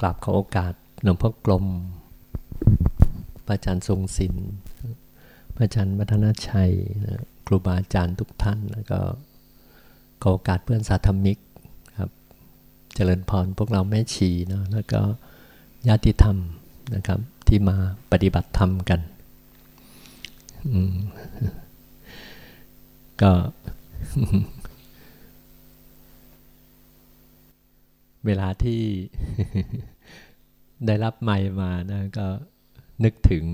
กราบขอโอกาสหลวงพ่อกลม พระอาจารย์ทรงศิลป์พระอาจารย์วัฒนชัยนะครูบาอาจารย์ทุกท่าน แล้วก็ขอโอกาสเพื่อนสาธมิกครับเจริญพรพวกเราแม่ชีเนาะแล้วก็ญาติธรรมนะครับที่มาปฏิบัติธรรมกันก็ เวลาที่ได้รับไมมานะก็นึกถึง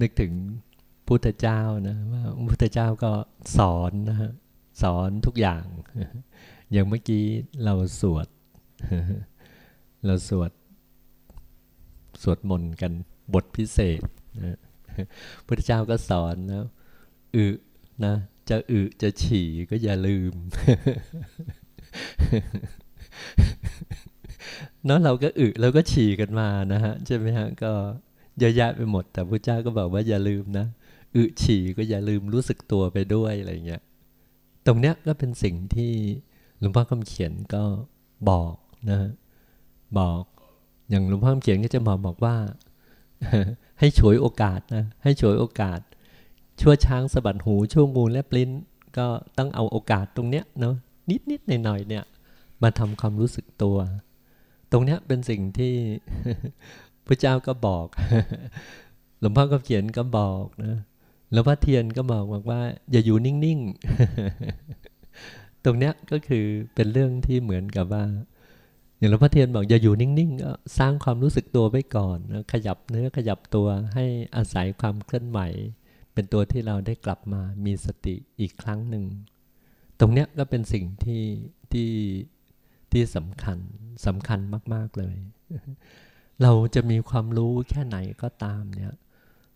นึกถึงพุทธเจ้านะว่าพุทธเจ้าก็สอนนะฮะสอนทุกอย่าง อย่างเมื่อกี้เราสวด เราสวด สวดมนต์กันบทพิเศษนะพุทธเจ้าก็สอนนะอึนะ จะอึจะฉี่ก็อย่าลืม เนาะเราก็อึเราก็ฉี่กันมานะฮะใช่ไหมฮะก็เยอะแยะไปหมด แต่พระเจ้าก็บอกว่าอย่าลืมนะอึฉี่ก็อย่าลืมรู้สึกตัวไปด้วยอะไรเงี้ยตรงเนี้ยก็เป็นสิ่งที่หลวงพ่อคำเขียนก็บอกนะบอกอย่างหลวงพ่อคำเขียนก็จะบอกบอกว่า ให้ฉวยโอกาสนะให้ฉวยโอกาส ชั่วช้างสะบัดหูชั่วงูและปลิ้น ก็ต้องเอาโอกาสตรงเนี้ยเนาะนิดนิดหน่อยหน่อยเนี่ย มาทำความรู้สึกตัว ตรงเนี้ยเป็นสิ่งที่พระเจ้าก็บอก หลวงพ่อก็เขียนก็บอกนะหลวงพ่อเทียนก็บอกบอกว่า อย่าอยู่นิ่งๆ ตรงเนี้ยก็คือเป็นเรื่องที่เหมือนกับว่า อย่างหลวงพ่อเทียนบอกอย่าอยู่นิ่งๆก็สร้างความรู้สึกตัวไว้ก่อนนะขยับเนื้อขยับตัวให้อาศัยความเคลื่อนไหวเป็นตัวที่เราได้กลับมามีสติอีกครั้งหนึ่ง ตรงเนี้ยก็เป็นสิ่งที่ที่ ที่สำคัญสำคัญมาก ๆเลย เราจะมีความรู้แค่ไหนก็ตามเนี่ย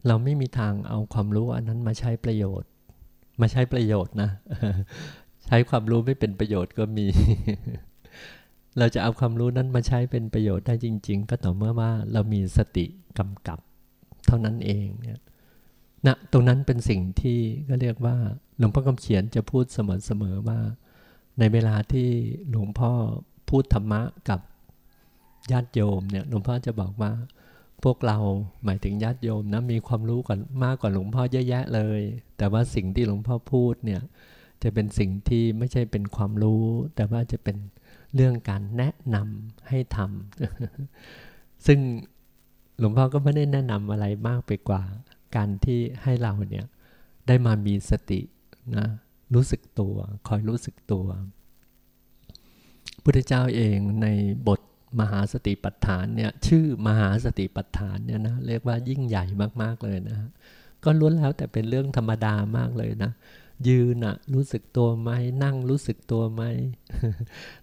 เราไม่มีทางเอาความรู้อันนั้นมาใช้ประโยชน์ มาใช้ประโยชน์นะ ใช้ความรู้ไม่เป็นประโยชน์ก็มี เราจะเอาความรู้นั้นมาใช้เป็นประโยชน์ได้จริง ๆ ก็ต่อเมื่อว่าเรามีสติกำกับ เท่านั้นเองเนี่ยนะตรงนั้นเป็นสิ่งที่ก็เรียกว่าหลวงพ่อคำเขียนจะพูดเสมอๆว่า ในเวลาที่หลวงพ่อพูดธรรมะกับญาติโยมเนี่ยหลวงพ่อจะบอกว่าพวกเราหมายถึงญาติโยมนะมีความรู้กันมากกว่าหลวงพ่อเยอะแยะเลย แต่ว่าสิ่งที่หลวงพ่อพูดเนี่ยจะเป็นสิ่งที่ไม่ใช่เป็นความรู้ แต่ว่าจะเป็นเรื่องการแนะนำให้ทำซึ่งหลวงพ่อก็ไม่ได้แนะนำอะไรมากไปกว่า การที่ให้เราเนี่ยได้มามีสตินะ รู้สึกตัว คอยรู้สึกตัว พุทธเจ้าเองในบทมหาสติปัฏฐานเนี่ยชื่อมหาสติปัฏฐานเนี่ยนะเรียกว่ายิ่งใหญ่มากๆเลยนะก็ล้วนแล้วแต่เป็นเรื่องธรรมดามากเลยนะ ยืนอะรู้สึกตัวไหมนั่งรู้สึกตัวไหม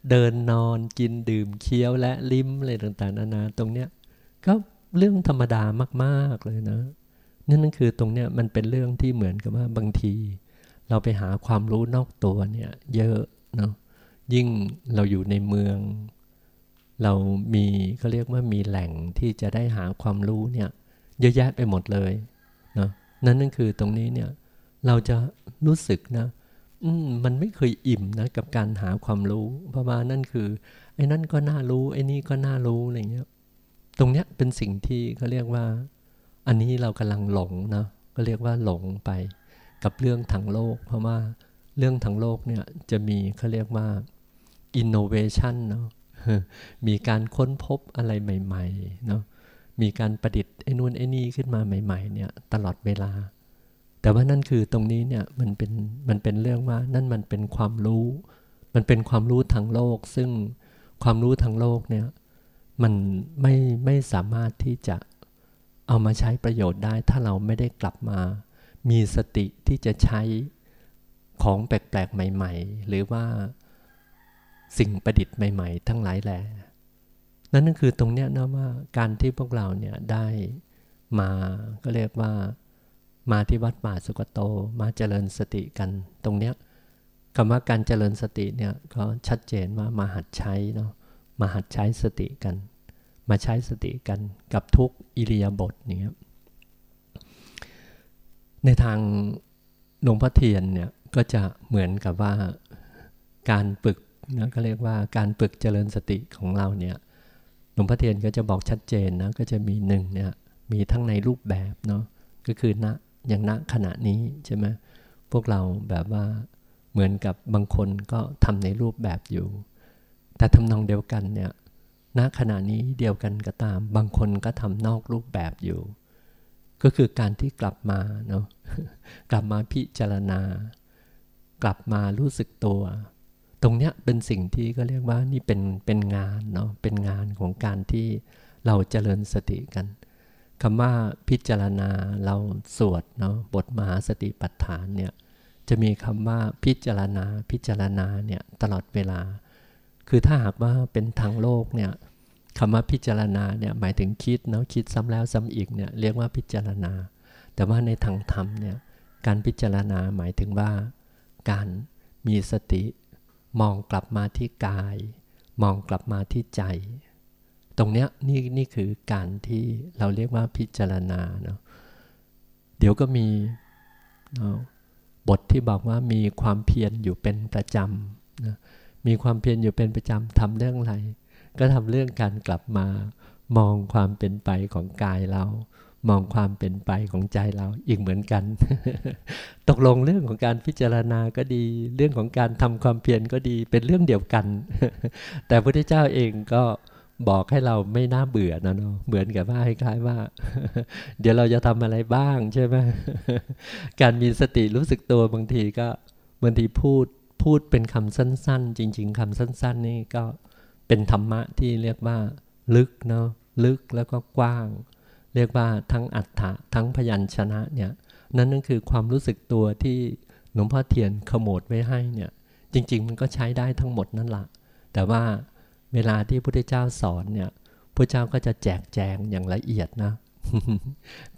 เดินนอนกินดื่มเคี้ยวและลิ้มอะไรต่างๆนานาตรงเนี้ยก็เรื่องธรรมดามากๆเลยนะนั่นคือตรงเนี้ยมันเป็นเรื่องที่เหมือนกับว่าบางที เราไปหาความรู้นอกตัวเนี่ยเยอะเนาะยิ่งเราอยู่ในเมือง เรามีเขาเรียกว่ามีแหล่งที่จะได้หาความรู้เนี่ยเยอะแยะไปหมดเลยเนาะนั่นนั่นคือตรงนี้เนี่ยเราจะรู้สึกนะอืมมันไม่เคยอิ่มนะกับการหาความรู้เพราะว่านั่นคือไอ้นั่นก็น่ารู้ไอ้นี่ก็น่ารู้อะไรเงี้ยตรงเนี้ยเป็นสิ่งที่เขาเรียกว่า อันนี้เรากำลังหลงนะก็เรียกว่าหลงไป กับเรื่องทางโลก เพราะว่าเรื่องทางโลกเนี่ยจะมีเขาเรียกว่า innovation เนาะมีการค้นพบอะไรใหม่ๆเนาะมีการประดิษฐ์ไอ้นู่นไอ้นี่ขึ้นมาใหม่ ๆ เนี่ยตลอดเวลา แต่ว่านั่นคือตรงนี้เนี่ยมันเป็นมันเป็นเรื่องว่านั่นมันเป็นความรู้ มันเป็นความรู้ทางโลก ซึ่งความรู้ทางโลกเนี่ยมันไม่ไม่สามารถที่จะเอามาใช้ประโยชน์ได้ ถ้าเราไม่ได้กลับมา มีสติที่จะใช้ของแปลกๆ ใหม่ ๆ หรือว่าสิ่งประดิษฐ์ใหม่ ๆ ทั้งหลายแหล่นั่นก็คือตรงเนี้ยนะว่าการที่พวกเราเนี่ยได้มาก็เรียกว่ามาที่วัดป่าสุกโตมาเจริญสติกันตรงเนี้ยคำว่าการเจริญสติเนี่ยก็ชัดเจนว่ามาหัดใช้เนาะมาหัดใช้สติกัน มาใช้สติกันกับทุกอิริยาบถเนี้ ในทางหลวงพ่อเทียนเนี่ยก็จะเหมือนกับว่าการฝึกนะก็เรียกว่าการฝึกเจริญสติของเราเนี่ยหลวงพ่อเทียนก็จะบอกชัดเจนนะก็จะมีหนึ่งเนี่ยมีทั้งในรูปแบบเนาะก็คือณอย่างณขณะนี้ใช่ไหมพวกเราแบบว่าเหมือนกับบางคนก็ทำในรูปแบบอยู่ แต่ทำนองเดียวกันเนี่ยณขณะนี้เดียวกันก็ตาม บางคนก็ทำนอกรูปแบบอยู่ ก็คือการที่กลับมาเนาะกลับมาพิจารณา กลับมารู้สึกตัว ตรงเนี้ยเป็นสิ่งที่ก็เรียกว่านี่เป็นเป็นงานเนาะเป็นงานของการที่เราเจริญสติกันคำว่าพิจารณาเราสวดเนาะบทมหาสติปัฏฐานเนี่ยจะมีคำว่าพิจารณาพิจารณาเนี่ยตลอดเวลา คือถ้าหากว่าเป็นทางโลกเนี่ย คำว่าพิจารณาเนี่ยหมายถึงคิดเนาะคิดซ้ำแล้วซ้ำอีกเนี่ยเรียกว่าพิจารณา แต่ว่าในทางธรรมเนี่ยการพิจารณาหมายถึงว่า การมีสติมองกลับมาที่กาย มองกลับมาที่ใจ ตรงเนี้ยนี่นี่คือการที่เราเรียกว่าพิจารณาเนาะเดี๋ยวก็มีบทที่บอกว่ามีความเพียรอยู่เป็นประจำนะมีความเพียรอยู่เป็นประจำทำเรื่องอะไร ก็ทำเรื่องการกลับมามองความเป็นไปของกายเรา มองความเป็นไปของใจเราอีกเหมือนกัน ตกลงเรื่องของการพิจารณาก็ดี เรื่องของการทำความเพียรก็ดีเป็นเรื่องเดียวกัน แต่พระพุทธเจ้าเองก็บอกให้เราไม่น่าเบื่อนะเนาะเหมือนกับว่าคล้ายๆว่า เดี๋ยวเราจะทำอะไรบ้างใช่ไหมการมีสติรู้สึกตัวบางทีก็บางทีพูดพูดเป็นคำสั้น ๆ จริง ๆคำสั้น ๆ นี่ก็ เป็นธรรมะที่เรียกว่า ลึกเนาะลึกแล้วก็กว้าง เรียกว่าทั้งอัฏฐะทั้งพยัญชนะเนี่ยนั่นนั่นคือความรู้สึกตัวที่หลวงพ่อเทียนขโมดไว้ให้เนี่ย จริง ๆ มันก็ใช้ได้ทั้งหมดนั่นแหละแต่ว่าเวลาที่พระพุทธเจ้าสอนเนี่ยพระเจ้าก็จะแจกแจงอย่างละเอียดนะ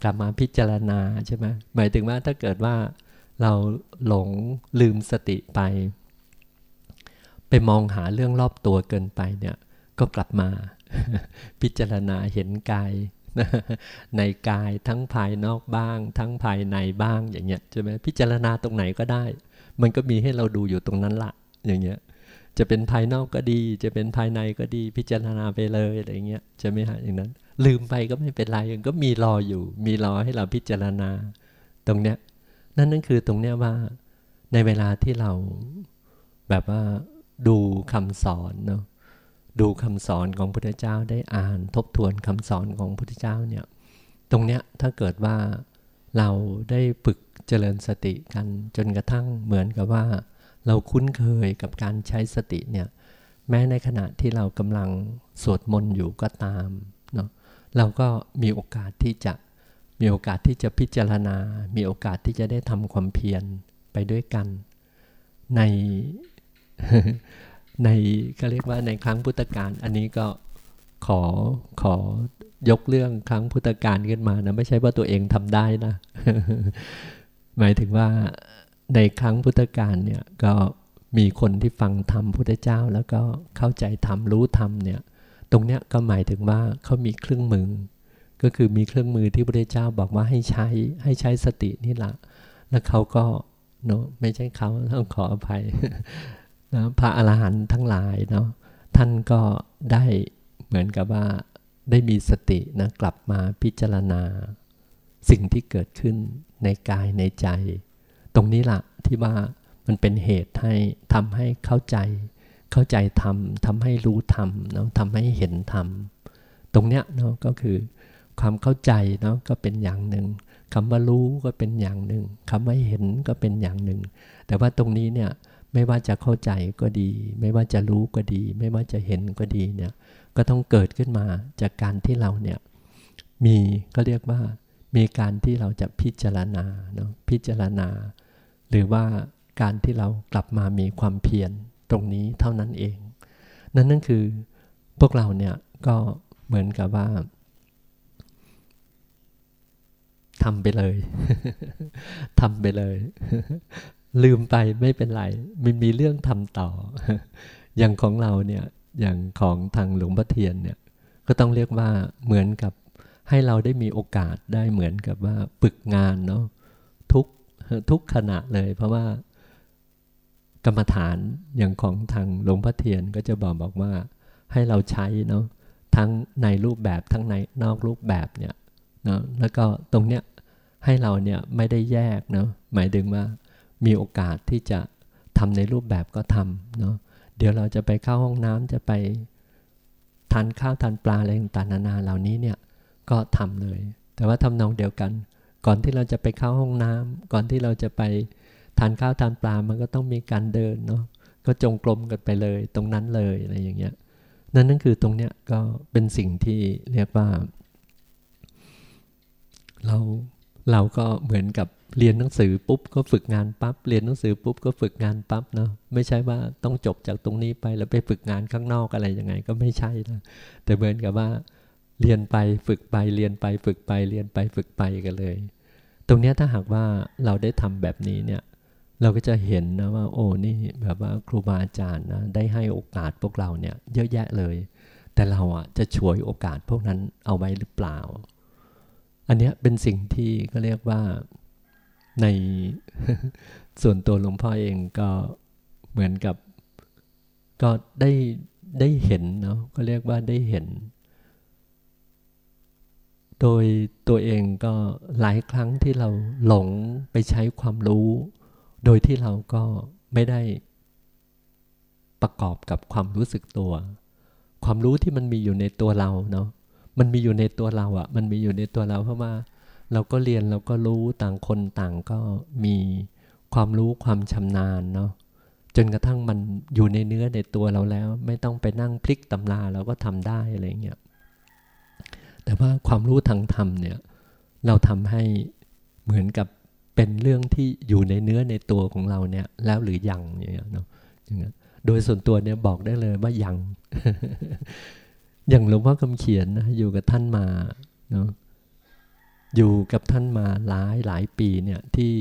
กลับมาพิจารณาใช่ไหมหมายถึงว่าถ้าเกิดว่าเราหลงลืมสติไป ไปมองหาเรื่องรอบตัวเกินไปเนี่ยก็กลับมา พิจารณาเห็นกายในกายทั้งภายนอกบ้าง ทั้งภายในบ้างอย่างเงี้ยใช่ไหมพิจารณาตรงไหนก็ได้ มันก็มีให้เราดูอยู่ตรงนั้นละอย่างเงี้ยจะเป็นภายนอกก็ดี จะเป็นภายในก็ดี พิจารณาไปเลยอะไรเงี้ยจะไหม่หาอย่างนั้น ลืมไปก็ไม่เป็นไรก็มีรออยู่ มีรอให้เราพิจารณา ตรงเนี้ยนั่นนั่นคือตรงเนี้ยว่าในเวลาที่เราแบบว่า ดูคำสอนเนาะดูคำสอนของพุทธเจ้าได้อ่านทบทวนคำสอนของพุทธเจ้าเนี่ยตรงเนี้ยถ้าเกิดว่าเราได้ฝึกเจริญสติกันจนกระทั่งเหมือนกับว่า เราคุ้นเคยกับการใช้สติเนี่ยแม้ในขณะที่เรากำลังสวดมนต์อยู่ก็ตามเนาะเราก็มีโอกาสที่จะมีโอกาสที่จะพิจารณา มีโอกาสที่จะได้ทำความเพียรไปด้วยกัน ใน ในก็เรียกว่าในครั้งพุทธกาลอันนี้ก็ขอขอยกเรื่องครั้งพุทธกาลขึ้นมานะไม่ใช่ว่าตัวเองทำได้นะ หมายถึงว่าในครั้งพุทธกาลเนี่ยก็มีคนที่ฟังธรรมพุทธเจ้า แล้วก็เข้าใจธรรมรู้ธรรมเนี่ย ตรงเนี้ยก็หมายถึงว่าเขามีเครื่องมือ ก็คือมีเครื่องมือที่พระเจ้าบอกว่าให้ใช้ให้ใช้สตินี่แหละแล้วเขาก็เนาะไม่ใช่เขาต้องขออภัย นะพระอรหันต์ทั้งหลายเนาะท่านก็ได้เหมือนกับว่าได้มีสตินะกลับมาพิจารณา สิ่งที่เกิดขึ้นในกายในใจ ตรงนี้ละที่ว่ามันเป็นเหตุให้ทำให้เข้าใจ เข้าใจธรรมทำให้รู้ธรรมเนาะทำให้เห็นธรรมตรงเนี้ยเนาะก็คือความเข้าใจเนาะก็เป็นอย่างหนึ่งคำว่ารู้ก็เป็นอย่างหนึ่งคำว่าเห็นก็เป็นอย่างหนึ่ง แต่ว่าตรงนี้เนี่ย ไม่ว่าจะเข้าใจก็ดี ไม่ว่าจะรู้ก็ดี ไม่ว่าจะเห็นก็ดีเนี่ยก็ต้องเกิดขึ้นมาจากการที่เราเนี่ยมีก็เรียกว่ามีการที่เราจะพิจารณาเนาะพิจารณา หรือว่าการที่เรากลับมามีความเพียรตรงนี้เท่านั้นเอง นั่นนั่นคือพวกเราเนี่ยก็เหมือนกับว่าทำไปเลย ทำไปเลย ลืมไปไม่เป็นไร มันมีเรื่องทำต่อ อย่างของเราเนี่ยอย่างของทางหลวงพ่อเทียนเนี่ยก็ต้องเรียกว่าเหมือนกับให้เราได้มีโอกาสได้เหมือนกับว่าปึกงานเนาะทุกขณะเลย เพราะว่ากรรมฐานอย่างของทางหลวงพ่อเทียนก็จะบอกบอกว่าให้เราใช้เนาะทั้งในรูปแบบทั้งในนอกรูปแบบเนี่ยเนาะแล้วก็ตรงเนี้ยให้เราเนี่ยไม่ได้แยกเนาะหมายถึงว่า มีโอกาสที่จะทำในรูปแบบก็ทำเนาะเดี๋ยวเราจะไปเข้าห้องน้ำจะไปทานข้าวทานปลาอะไรต่างๆนานาเหล่านี้เนี่ยก็ทำเลย แต่ว่าทำนองเดียวกัน ก่อนที่เราจะไปเข้าห้องน้ำก่อนที่เราจะไปทานข้าวทานปลามันก็ต้องมีการเดินเนาะก็จงกรมกันไปเลยตรงนั้นเลยอะไรอย่างเงี้ยนั่นนั่นคือตรงเนี้ยก็เป็นสิ่งที่เรียกว่า เราเราก็เหมือนกับ เรียนหนังสือปุ๊บก็ฝึกงานปับ๊บเรียนหนังสือปุ๊บก็ฝึกงานปั๊บเนาะไม่ใช่ว่าต้องจบจากตรงนี้ไปแล้วไปฝึกงานข้างนอกอะไรยังไงก็ไม่ใช่นะแต่เหมือนกับว่า เรียนไปฝึกไปเรียนไปฝึกไปเรียนไปฝึกไปกันเลย ตรงนี้ถ้าหากว่าเราได้ทำแบบนี้เนี่ยเราก็จะเห็นนะว่า โอ้นี่แบบว่าครูบาอาจารย์นะได้ให้โอกาสพวกเราเนี่ยเยอะแยะเลย แต่เราอะจะช่วยโอกาสพวกนั้นเอาไว้หรือเปล่า อันนี้เป็นสิ่งที่ก็เรียกว่า ในส่วนตัวหลวงพ่อเองก็เหมือนกับ ก็ได้ได้เห็นเนาะก็เรียกว่าได้เห็น โดยตัวเองก็หลายครั้งที่เราหลงไปใช้ความรู้ โดยที่เราก็ไม่ได้ประกอบกับความรู้สึกตัว ความรู้ที่มันมีอยู่ในตัวเราเนาะมันมีอยู่ในตัวเราอะ่ะ มันมีอยู่ในตัวเราเพราะว่า เราก็เรียนเราก็รู้ต่างคนต่างก็มีความรู้ความชำนาญเนาะจนกระทั่งมันอยู่ในเนื้อในตัวเราแล้ว ไม่ต้องไปนั่งพลิกตำราเราก็ทำได้อะไรเงี้ยแต่ว่าความรู้ทางธรรมเนี่ยเราทำให้เหมือนกับเป็นเรื่องที่อยู่ในเนื้อในตัวของเราเนี่ยแล้วหรือยังอย่างเงี้ยเนาะโดยส่วนตัวเนี่ยบอกได้เลยว่ายัง อย่างหลวงพ่อคำเขียนนะอยู่กับท่านมาเนาะ อยู่กับท่านมาหลายหลายปีเนี่ยที่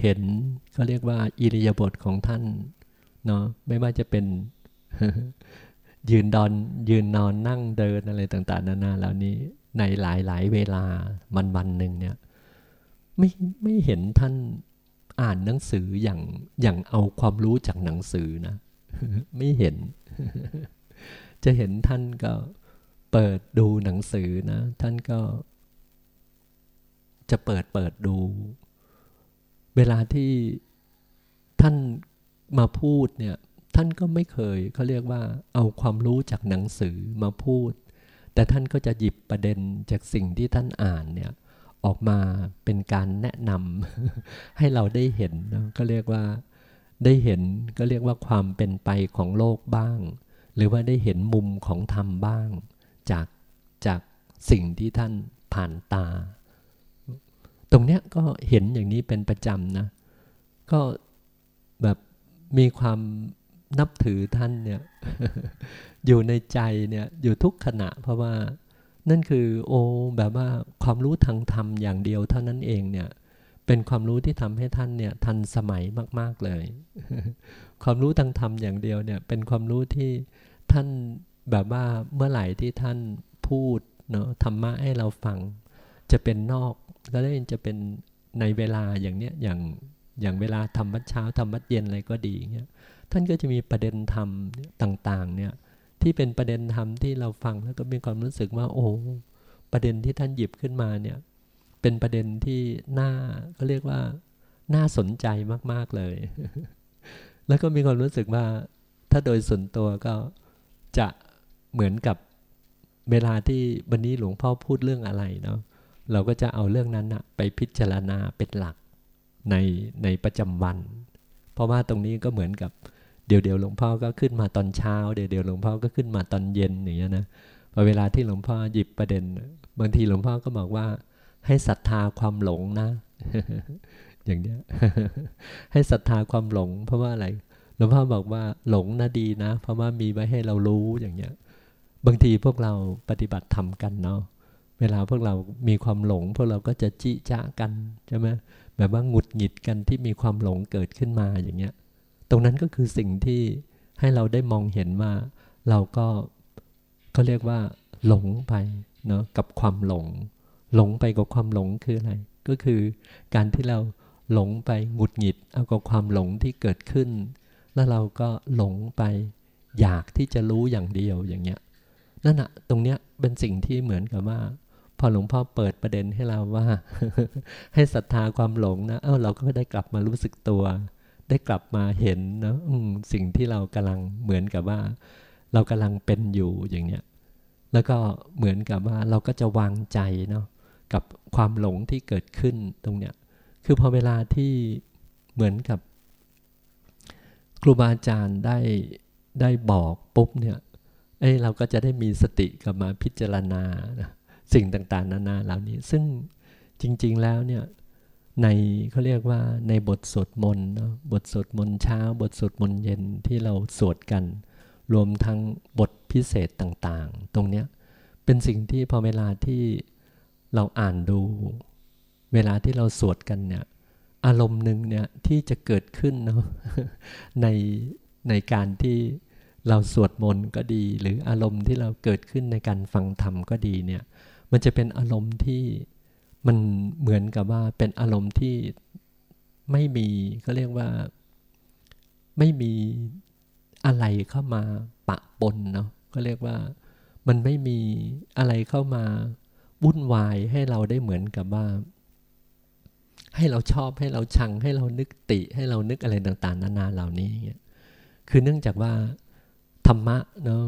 เห็นก็เรียกว่าอิริยาบถของท่านเนาะไม่ว่าจะเป็นยืนดอนยืนนอนนั่งเดินอะไรต่าง ๆ นานาเหล่านี้ในหลายหลายเวลามันวันหนึ่งเนี่ยไม่ไม่เห็นท่านอ่านหนังสืออย่างอย่างเอาความรู้จากหนังสือนะ ไม่เห็น จะเห็นท่านก็เปิดดูหนังสือนะ ท่านก็ จะเปิดเปิดดู เวลาที่ท่านมาพูดเนี่ย ท่านก็ไม่เคยเขาเรียกว่าเอาความรู้จากหนังสือมาพูด แต่ท่านก็จะหยิบประเด็นจากสิ่งที่ท่านอ่านเนี่ยออกมาเป็นการแนะนำให้เราได้เห็นนะก็เรียกว่าได้เห็นก็เรียกว่าความเป็นไปของโลกบ้าง หรือว่าได้เห็นมุมของธรรมบ้าง จากจากสิ่งที่ท่านผ่านตา ตรงเนี้ยก็เห็นอย่างนี้เป็นประจำนะ ก็แบบมีความนับถือท่านเนี่ย อยู่ในใจเนี่ยอยู่ทุกขณะ เพราะว่านั่นคือโอแบบว่าความรู้ทางธรรมอย่างเดียวเท่านั้นเองเนี่ย เป็นความรู้ที่ทำให้ท่านเนี่ยทันสมัยมาก ๆเลย ความรู้ทางธรรมอย่างเดียวเนี่ย เป็นความรู้ที่ท่านแบบว่าเมื่อไหร่ที่ท่านพูดเนาะธรรมะให้เราฟัง จะเป็นนอก ก็ได้จะเป็นในเวลาอย่างเนี้ยอย่างอย่างเวลาทำวัดเช้าทำวัดเย็นอะไรก็ดีเงี้ยท่านก็จะมีประเด็นธรรมต่างๆเนี่ยที่เป็นประเด็นธรรมที่เราฟังแล้วก็มีความรู้สึกว่าโอ้ประเด็นที่ท่านหยิบขึ้นมาเนี่ยเป็นประเด็นที่น่าก็เรียกว่าน่าสนใจมากๆเลย แล้วก็มีความรู้สึกว่าถ้าโดยส่วนตัวก็จะเหมือนกับเวลาที่วันนี้หลวงพ่อพูดเรื่องอะไรเนาะ เราก็จะเอาเรื่องนั้นนะไปพิจารณาเป็นหลักในในประจำวัน เพราะว่าตรงนี้ก็เหมือนกับเดี๋ยวเดี๋ยวหลวงพ่อก็ขึ้นมาตอนเช้า เดี๋ยวเดี๋ยวหลวงพ่อก็ขึ้นมาตอนเย็นอย่างเงี้ยนะพอเวลาที่หลวงพ่อหยิบประเด็น บางทีหลวงพ่อก็บอกว่า ให้ศรัทธาความหลงนะ อย่างเนี้ย ให้ศรัทธาความหลง เพราะว่าอะไรหลวงพ่อบอกว่าหลงนะดีนะ เพราะว่ามีไว้ให้เรารู้อย่างเงี้ย บางทีพวกเราปฏิบัติทำกันเนาะ เวลาพวกเรามีความหลง พวกเราก็จะจิจะกันใช่ไหมแบบว่าหงุดหงิดกันที่มีความหลงเกิดขึ้นมาอย่างเงี้ย ตรงนั้นก็คือสิ่งที่ให้เราได้มองเห็นว่าเราก็เขาเรียกว่า หลงไปเนาะกับความหลง หลงไปกับความหลงคืออะไร ก็คือการที่เราหลงไปหงุดหงิด เอากับความหลงที่เกิดขึ้น แล้วเราก็หลงไปอยากที่จะรู้อย่างเดียวอย่างเงี้ยนั่นอะตรงเนี้ยเป็นสิ่งที่เหมือนกับว่า พอหลวงพ่อเปิดประเด็นให้เราว่า ให้ศรัทธาความหลงนะเออเราก็ได้กลับมารู้สึกตัว ได้กลับมาเห็นนะสิ่งที่เรากำลังเหมือนกับว่า เรากำลังเป็นอยู่อย่างเนี้ยแล้วก็เหมือนกับว่าเราก็จะวางใจเนาะกับความหลงที่เกิดขึ้นตรงเนี้ย คือพอเวลาที่เหมือนกับ ครูบาอาจารย์ได้ได้บอกปุ๊บเนี่ย เอ้เราก็จะได้มีสติกลับมาพิจารณานะ สิ่งต่างๆ นานาเหล่านี้ ซึ่งจริง ๆแล้วเนี่ยในเขาเรียกว่าในบทสวดมนต์บทสวดมนต์เช้า บทสวดมนต์เย็นที่เราสวดกัน รวมทั้งบทพิเศษต่างๆ ตรงเนี้ยเป็นสิ่งที่พอเวลาที่เราอ่านดู เวลาที่เราสวดกันเนี่ยอารมณ์หนึ่งเนี่ยที่จะเกิดขึ้นเนาะในในการที่เราสวดมนต์ก็ดี หรืออารมณ์ที่เราเกิดขึ้นในการฟังธรรมก็ดีเนี่ย มันจะเป็นอารมณ์ที่มันเหมือนกับว่าเป็นอารมณ์ที่ไม่มีก็เรียกว่าไม่มีอะไรเข้ามาปะปนเนาะก็เรียกว่ามันไม่มีอะไรเข้ามาวุ่นวายให้เราได้เหมือนกับว่า ให้เราชอบให้เราชัง ให้เรานึกติให้เรานึกอะไรต่างๆ นานาเหล่านี้เงี้ยคือเนื่องจากว่าธรรมะเนาะ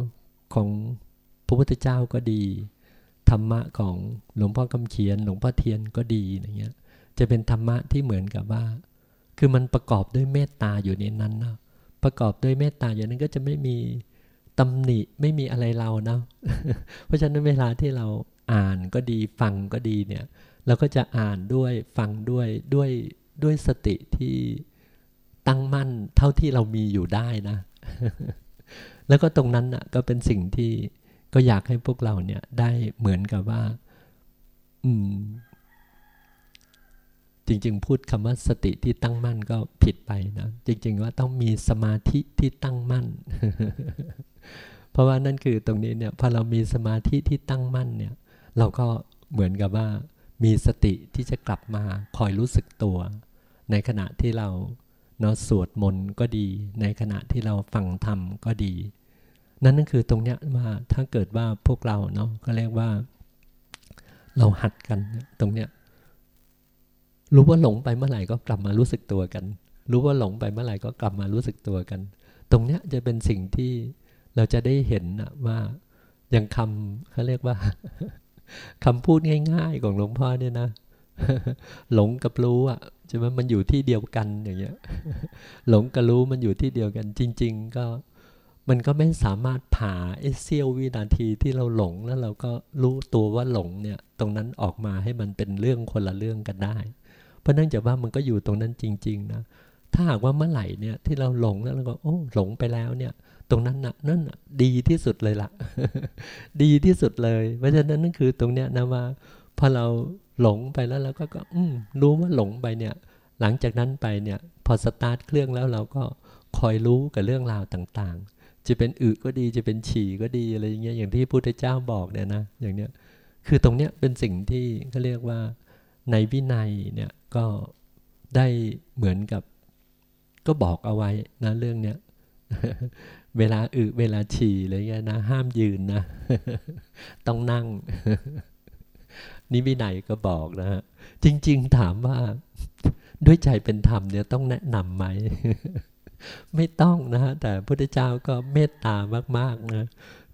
ของพระพุทธเจ้าก็ดี ธรรมะของหลวงพ่อคำเขียน หลวงพ่อเทียนก็ดีอย่างเงี้ย จะเป็นธรรมะที่เหมือนกับว่า คือมันประกอบด้วยเมตตาอยู่ในนั้นเนาะประกอบด้วยเมตตาอย่างนั้นก็จะไม่มีตำหนิไม่มีอะไรเราเนาะเพราะฉะนั้นเวลาที่เราอ่านก็ดีฟังก็ดีเนี่ย เราก็จะอ่านด้วยฟังด้วยด้วยด้วยสติที่ตั้งมั่นเท่าที่เรามีอยู่ได้นะ แล้วก็ตรงนั้นน่ะก็เป็นสิ่งที่ ก็อยากให้พวกเราเนี่ยได้เหมือนกับว่า อืม จริง ๆ พูดคำว่าสติที่ตั้งมั่นก็ผิดไปนะ จริง ๆ ว่าต้องมีสมาธิที่ตั้งมั่น เพราะว่านั่นคือตรงนี้เนี่ยพอเรามีสมาธิที่ตั้งมั่นเนี่ย เราก็เหมือนกับว่ามีสติที่จะกลับมาคอยรู้สึกตัว ในขณะที่เราเนาะสวดมนต์ก็ดี ในขณะที่เราฟังธรรมก็ดี นั่นนั่นคือตรงเนี้ยว่าถ้าเกิดว่าพวกเราเนาะก็เรียกว่า เราหัดกันตรงเนี้ยรู้ว่าหลงไปเมื่อไหร่ก็กลับมารู้สึกตัวกัน รู้ว่าหลงไปเมื่อไหร่ก็กลับมารู้สึกตัวกัน ตรงเนี้ยจะเป็นสิ่งที่เราจะได้เห็นนะว่าอย่างคำเขาเรียกว่าคำพูดง่าย ๆ ของหลวงพ่อเนี่ยนะหลงกับรู้อะใช่ไหมมันอยู่ที่เดียวกันอย่างเงี้ย หลงกับรู้มันอยู่ที่เดียวกัน จริง ๆ ก็ มันก็ไม่สามารถผ่าไอ้เสี้ยววินาทีที่เราหลงแล้วเราก็รู้ตัวว่าหลงเนี่ยตรงนั้นออกมาให้มันเป็นเรื่องคนละเรื่องกันได้ เพราะนั่นจากว่ามันก็อยู่ตรงนั้นจริง ๆ นะ ถ้าหากว่าเมื่อไหร่เนี่ยที่เราหลงแล้วเราก็โอ้หลงไปแล้วเนี่ย ตรงนั้นนะนั่นดีที่สุดเลยละ่ะ ดีที่สุดเลย เพราะฉะนั้นนั่นคือตรงเนี้ยนะว่าพอเราหลงไปแล้วเราก็ก็อืรู้ว่าหลงไปเนี่ย หลังจากนั้นไปเนี่ยพอสตาร์ทเครื่องแล้วเราก็คอยรู้กับเรื่องราวต่างๆ จะเป็นอึก็ดีจะเป็นฉี่ก็ดีอะไรอย่างเงี้ยอย่างที่พุทธเจ้าบอกเนี่ยนะอย่างเนี้ยคือตรงเนี้ยเป็นสิ่งที่เขาเรียกว่าในวินัยเนี่ยก็ได้เหมือนกับ ก็บอกเอาไว้นะเรื่องเนี้ยเวลาอึเวลาฉี่อะไรเงี้ยนะห้ามยืนนะ ต้องนั่ง นี่วินัยก็บอกนะฮะจริง ๆ ถามว่าด้วยใจเป็นธรรมเนี่ยต้องแนะนำไหม ไม่ต้องนะฮะแต่พระเจ้าก็เมตตามากๆนะ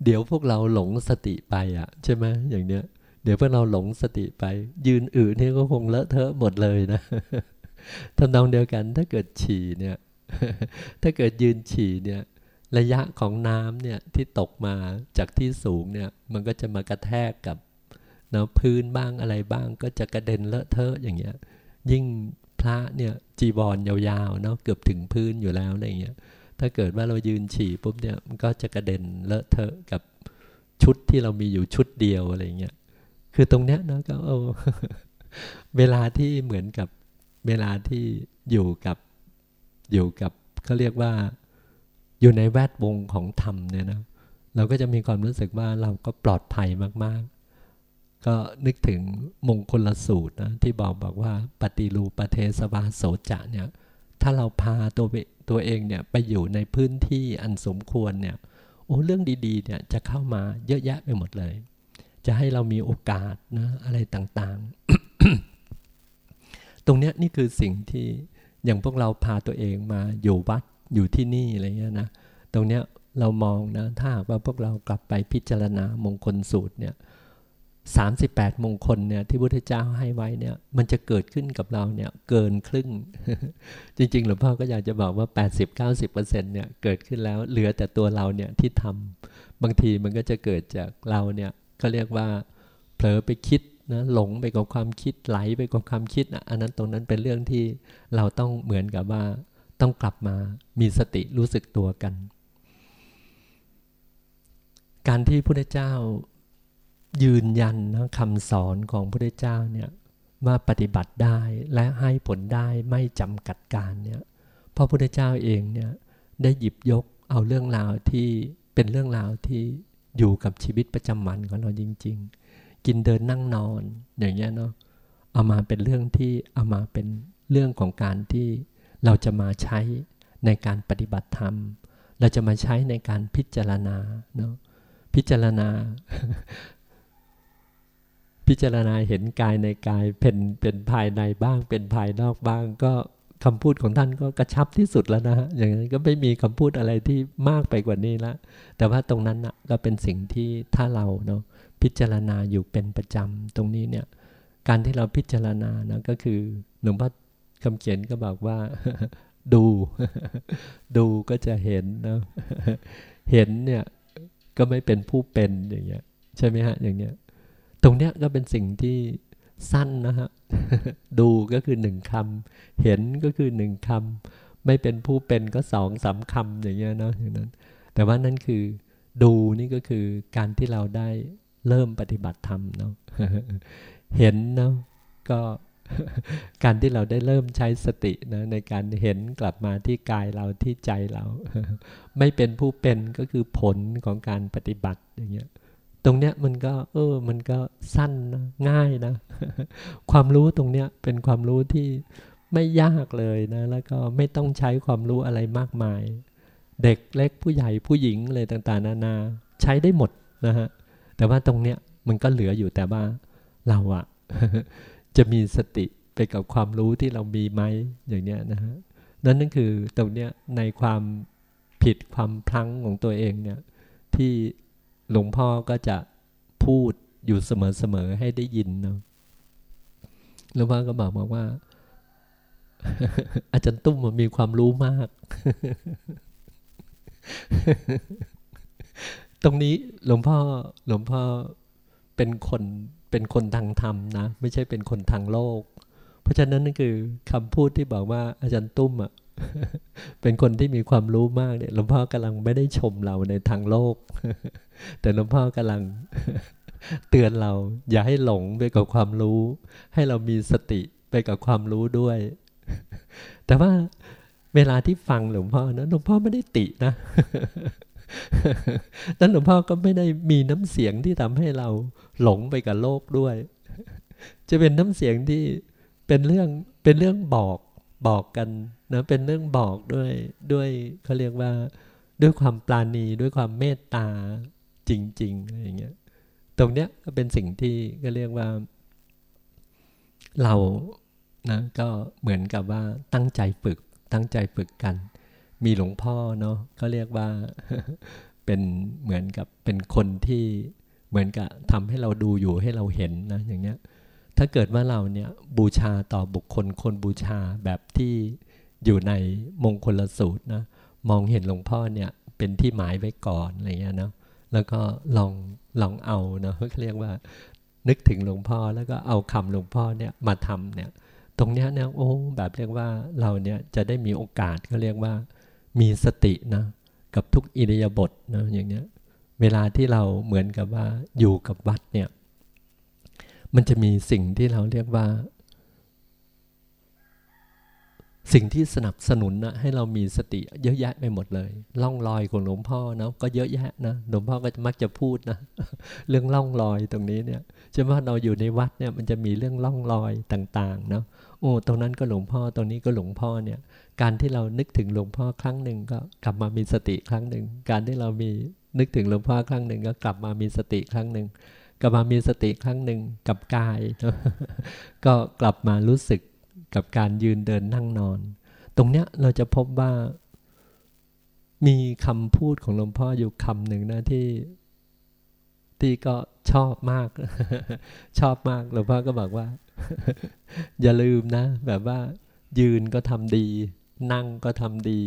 เดี๋ยวพวกเราหลงสติไปอะใช่ไหมอย่างเนี้ยเดี๋ยวพวกเราหลงสติไป ยืนอื่นนี่ก็คงเลอะเทอะหมดเลยนะทำนองเดียวกันถ้าเกิดฉี่เนี่ย ถ้าเกิดยืนฉี่เนี่ย ระยะของน้ำเนี่ยที่ตกมาจากที่สูงเนี่ย มันก็จะมากระแทกกับเนาะพื้นบ้างอะไรบ้างก็จะกระเด็นเลอะเทอะอย่างเงี้ย ยิ่ง พระเนี่ยจีบอลยาวๆเนาะเกือบถึงพื้นอยู่แล้วอะไรเงี้ยถ้าเกิดว่าเรายืนฉี่ปุ๊บเนี่ยมันก็จะกระเด็นเลอะเทอะกับชุดที่เรามีอยู่ชุดเดียวอะไรเงี้ยคือตรงเนี้ยนะก็โอ้เวลาที่เหมือนกับเวลาที่อยู่กับอยู่กับเขาเรียกว่าอยู่ในแวดวงของธรรมเนี่ยนะเราก็จะมีความรู้สึกว่าเราก็ปลอดภัยมาก ก็นึกถึงมงคลสูตรนะที่บอกบอกว่าปฏิรูปเทสวาโสจะเนี่ยถ้าเราพาตัวตัวเองเนี่ยไปอยู่ในพื้นที่อันสมควรเนี่ยโอ้เรื่องดีๆเนี่ยจะเข้ามาเยอะแยะไปหมดเลย จะให้เรามีโอกาสนะอะไรต่างๆ ตรงเนี้ยนี่คือสิ่งที่อย่างพวกเราพาตัวเองมาอยู่วัดอยู่ที่นี่อะไรเงี้ยนะตรงเนี้ยเรามองนะถ้าว่าพวกเรากลับไปพิจารณามงคลสูตรเนี่ย สามสิบแปดมงคลเนี่ยที่พุทธเจ้าให้ไว้เนี่ยมันจะเกิดขึ้นกับเราเนี่ยเกินครึ่ง จริงๆหลวงพ่อก็อยากจะบอกว่า 80-90%เนี่ยเกิดขึ้นแล้วเหลือแต่ตัวเราเนี่ยที่ทำบางทีมันก็จะเกิดจากเราเนี่ยก็เรียกว่าเผลอไปคิดนะหลงไปกับความคิดไหลไปกับความคิดนะอันนั้นตรงนั้นเป็นเรื่องที่เราต้องเหมือนกับว่าต้องกลับมามีสติรู้สึกตัวกัน การที่พระเจ้า ยืนยันนะคำสอนของพระเจ้าเนี่ยว่าปฏิบัติได้และให้ผลได้ไม่จำกัดการเนี่ยเพราะพระเจ้าเองเนี่ยได้หยิบยกเอาเรื่องราวที่เป็นเรื่องราวที่อยู่กับชีวิตประจำวันของเราจริง ๆ กินเดินนั่งนอนอย่างเงี้ยเนาะเอามาเป็นเรื่องที่เอามาเป็นเรื่องของการที่เราจะมาใช้ในการปฏิบัติธรรม เราจะมาใช้ในการพิจารณาเนาะพิจารณา พิจารณาเห็นกายในกายเป็นเป็นภายในบ้าง เป็นภายนอกบ้าง ก็คำพูดของท่านก็กระชับที่สุดแล้วนะฮะอย่างนั้นก็ไม่มีคำพูดอะไรที่มากไปกว่านี้ละแต่ว่าตรงนั้นนะก็เป็นสิ่งที่ถ้าเราเนาะพิจารณาอยู่เป็นประจำตรงนี้เนี่ยการที่เราพิจารณานะก็คือหลวงพ่อคำเขียนก็บอกว่าดู ดูก็จะเห็นนะเห็นเนี่ยก็ไม่เป็นผู้เป็นอย่างเงี้ยใช่ไหมฮะอย่างเงี้ย ตรงเนี้ยก็เป็นสิ่งที่สั้นนะฮะ ดูก็คือหนึ่งคำ เห็นก็คือหนึ่งคำ ไม่เป็นผู้เป็นก็สองสามคำอย่างเงี้ยเนาะอย่างนั้น แต่ว่านั่นคือดูนี่ก็คือการที่เราได้เริ่มปฏิบัติธรรมเนาะ เห็นเนาะก็การที่เราได้เริ่มใช้สตินะในการเห็นกลับมาที่กายเราที่ใจเรา ไม่เป็นผู้เป็นก็คือผลของการปฏิบัติอย่างเงี้ย ตรงเนี้ยมันก็เออ มันก็สั้นนะง่ายนะ ความรู้ตรงเนี้ยเป็นความรู้ที่ไม่ยากเลยนะ แล้วก็ไม่ต้องใช้ความรู้อะไรมากมาย เด็กเล็กผู้ใหญ่ผู้หญิงเลยต่างๆ นานา ใช้ได้หมดนะฮะ แต่ว่าตรงเนี้ยมันก็เหลืออยู่แต่ว่าเราอะจะมีสติไปกับความรู้ที่เรามีไหมอย่างเนี้ยนะฮะนั่นนั่นคือตรงเนี้ยในความผิดความพลั้งของตัวเองเนี่ยที่ หลวงพ่อก็จะพูดอยู่เสมอๆให้ได้ยินเนาะหลวงพ่อก็บอกบอกว่า อาจารย์ตุ้มมีความรู้มาก ตรงนี้หลวงพ่อหลวงพ่อเป็นคนเป็นคนทางธรรมนะ ไม่ใช่เป็นคนทางโลก เพราะฉะนั้นนั่นคือคำพูดที่บอกว่าอาจารย์ตุ้มอะ เป็นคนที่มีความรู้มากเนี่ยหลวงพ่อกำลังไม่ได้ชมเราในทางโลก แต่หลวงพ่อกำลังเตือนเรา อย่าให้หลงไปกับความรู้ ให้เรามีสติไปกับความรู้ด้วย แต่ว่าเวลาที่ฟังหลวงพ่อนะหลวงพ่อไม่ได้ตินะนั้นหลวงพ่อก็ไม่ได้มีน้ำเสียงที่ทำให้เราหลงไปกับโลกด้วย จะเป็นน้ำเสียงที่เป็นเรื่องเป็นเรื่องบอก บอกกันนะเป็นเรื่องบอกด้วยด้วยเขาเรียกว่าด้วยความปราณีด้วยความเมตตาจริงๆอะไรอย่างเงี้ยตรงเนี้ยก็เป็นสิ่งที่ก็เรียกว่า เรานะก็เหมือนกับว่าตั้งใจฝึกตั้งใจฝึกกัน มีหลวงพ่อเนาะก็เรียกว่าเป็นเหมือนกับเป็นคนที่เหมือนกับทำให้เราดูอยู่ให้เราเห็นนะอย่างเงี้ย ถ้าเกิดว่าเราเนี่ยบูชาต่อบุคคลคนบูชาแบบที่อยู่ในมงคลสูตรนะมองเห็นหลวงพ่อเนี่ยเป็นที่หมายไว้ก่อนอะไรเงี้ยเนาะแล้วก็ลองลองเอาเนาะเขาเรียกว่า นึกถึงหลวงพ่อแล้วก็เอาคำหลวงพ่อเนี่ยมาทำเนี่ย ตรงเนี้ยเนี่ยโอ้แบบเรียกว่าเราเนี่ยจะได้มีโอกาสเขาเรียกว่ามีสตินะกับทุกอิริยาบถนะอย่างเนี้ยเวลาที่เราเหมือนกับว่าอยู่กับวัดเนี่ย มันจะมีสิ่งที่เราเรียกว่า สิ่งที่สนับสนุนนะให้เรามีสติเยอะแยะไปหมดเลยล่องลอยของหลวงพ่อนะก็เยอะแยะนะหลวงพ่อก็มักจะพูดนะเรื่องล่องลอยตรงนี้เนี่ยใช่ไหมเราอยู่ในวัดเนี่ยมันจะมีเรื่องล่องลอยต่างๆเนาะโอ้ตรงนั้นก็หลวงพ่อตรงนี้ก็หลวงพ่อเนี่ย การที่เรานึกถึงหลวงพ่อครั้งหนึ่งก็กลับมามีสติครั้งหนึ่งการที่เรามีนึกถึงหลวงพ่อครั้งหนึ่งก็กลับมามีสติครั้งหนึ่ง กลับมามีสติครั้งหนึ่งกับกาย ก็กลับมารู้สึกกับการยืนเดินนั่งนอน ตรงเนี้ยเราจะพบว่า มีคำพูดของหลวงพ่ออยู่คำหนึ่งนะที่ที่ก็ชอบมาก ชอบมากหลวงพ่อก็บอกว่า อย่าลืมนะ แบบว่า ยืนก็ทำดี นั่งก็ทำดี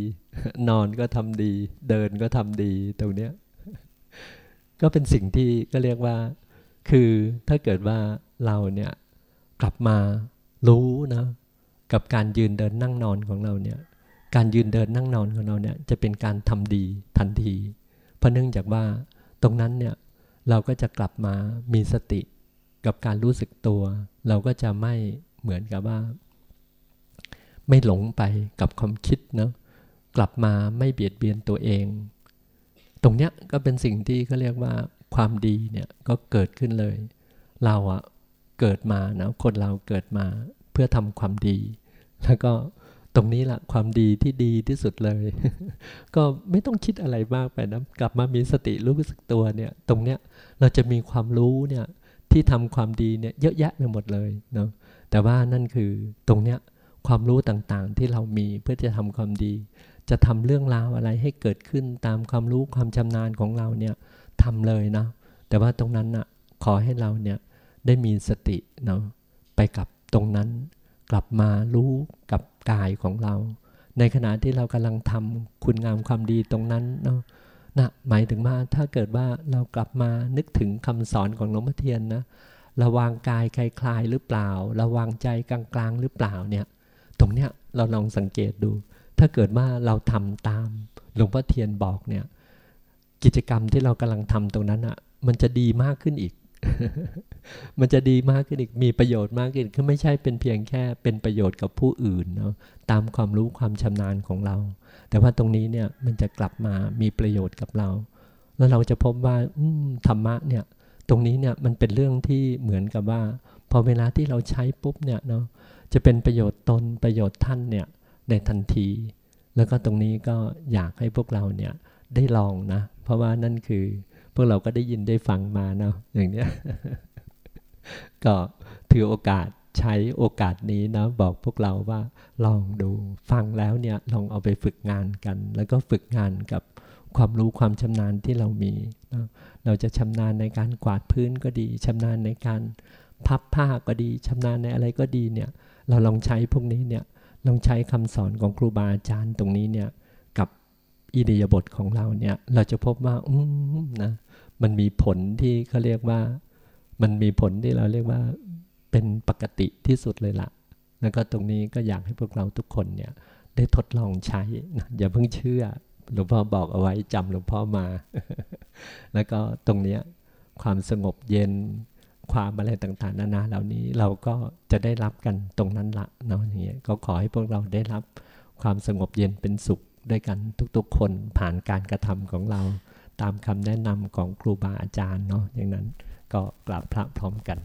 นอนก็ทำดี เดินก็ทำดี ตรงเนี้ยก็เป็นสิ่งที่ก็เรียกว่า คือถ้าเกิดว่าเราเนี่ยกลับมารู้นะกับการยืนเดินนั่งนอนของเราเนี่ยการยืนเดินนั่งนอนของเราเนี่ยจะเป็นการทำดีทันที เพราะเนื่องจากว่าตรงนั้นเนี่ยเราก็จะกลับมามีสติกับการรู้สึกตัว เราก็จะไม่เหมือนกับว่า ไม่หลงไปกับความคิดเนาะกลับมาไม่เบียดเบียนตัวเอง ตรงเนี้ยก็เป็นสิ่งที่เขาเรียกว่า ความดีเนี่ยก็เกิดขึ้นเลย เราอะเกิดมานะคนเราเกิดมาเพื่อทำความดี แล้วก็ตรงนี้แหละความดีที่ดีที่สุดเลย ก็ไม่ต้องคิดอะไรมากไปนะกลับมามีสติรู้สึกตัวเนี่ย ตรงเนี้ยเราจะมีความรู้เนี่ยที่ทำความดีเนี่ยเยอะแยะไปหมดเลยเนาะแต่ว่านั่นคือตรงเนี้ยความรู้ต่างๆที่เรามีเพื่อจะทำความดี จะทำเรื่องราวอะไรให้เกิดขึ้นตามความรู้ความชำนาญของเราเนี่ย ทำเลยนะ แต่ว่าตรงนั้นนะ่ะขอให้เราเนี่ยได้มีสติเนาะไปกับตรงนั้น กลับมารู้กับกายของเรา ในขณะที่เรากำลังทำคุณงามความดีตรงนั้นเนาะนะหมายถึงว่าถ้าเกิดว่าเรากลับมานึกถึงคำสอนของหลวงพ่อเทียนนะระวางกายคลายหรือเปล่า ระวางใจกลางกลางหรือเปล่าเนี่ย ตรงเนี้ยเราลองสังเกตดู ถ้าเกิดว่าเราทำตามหลวงพ่อเทียนบอกเนี่ย กิจกรรมที่เรากำลังทำตรงนั้นอะ่ะ มันจะดีมากขึ้นอีก มันจะดีมากขึ้นอีก มีประโยชน์มากขึ้น คือไม่ใช่เป็นเพียงแค่เป็นประโยชน์กับผู้อื่นเนาะ ตามความรู้ความชำนาญของเรา แต่ว่าตรงนี้เนี่ยมันจะกลับมามีประโยชน์กับเรา แล้วเราจะพบว่าธรรมะเนี่ย ตรงนี้เนี่ยมันเป็นเรื่องที่เหมือนกับว่า พอเวลาที่เราใช้ปุ๊บเนี่ยเนาะ จะเป็นประโยชน์ตนประโยชน์ท่านเนี่ยในทันที แล้วก็ตรงนี้ก็อยากให้พวกเราเนี่ยได้ลองนะ เพราะว่านั่นคือ พวกเราก็ได้ยินได้ฟังมาเนาะอย่างเนี้ยก็ถือโอกาสใช้โอกาสนี้นะบอกพวกเราว่าลองดูฟังแล้วเนี่ยลองเอาไปฝึกงานกัน แล้วก็ฝึกงานกับความรู้ความชำนาญที่เรามีนะเราจะชำนาญในการกวาดพื้นก็ดีชำนาญในการพับผ้าก็ดีชำนาญในอะไรก็ดีเนี่ย เราลองใช้พวกนี้เนี่ยลองใช้คำสอนของครูบาอาจารย์ตรงนี้เนี่ย อิเดียบทของเราเนี่ย เราจะพบว่าอืมนะมันมีผลที่เขาเรียกว่า มันมีผลที่เราเรียกว่าเป็นปกติที่สุดเลยละแล้วก็ตรงนี้ก็อยากให้พวกเราทุกคนเนี่ย ได้ทดลองใช้นะอย่าเพิ่งเชื่อหลวงพ่อบอกเอาไว้จำหลวงพ่อมา แล้วก็ตรงเนี้ยความสงบเย็นความอะไรต่างๆนานาเหล่านี้เราก็จะได้รับกันตรงนั้นละเนาะอย่างเงี้ยก็ขอให้พวกเราได้รับความสงบเย็นเป็นสุข ด้วยกันทุกๆ คนผ่านการกระทำของเรา ตามคำแนะนำของครูบาอาจารย์เนาะอย่างนั้นก็กราบพระพร้อมกัน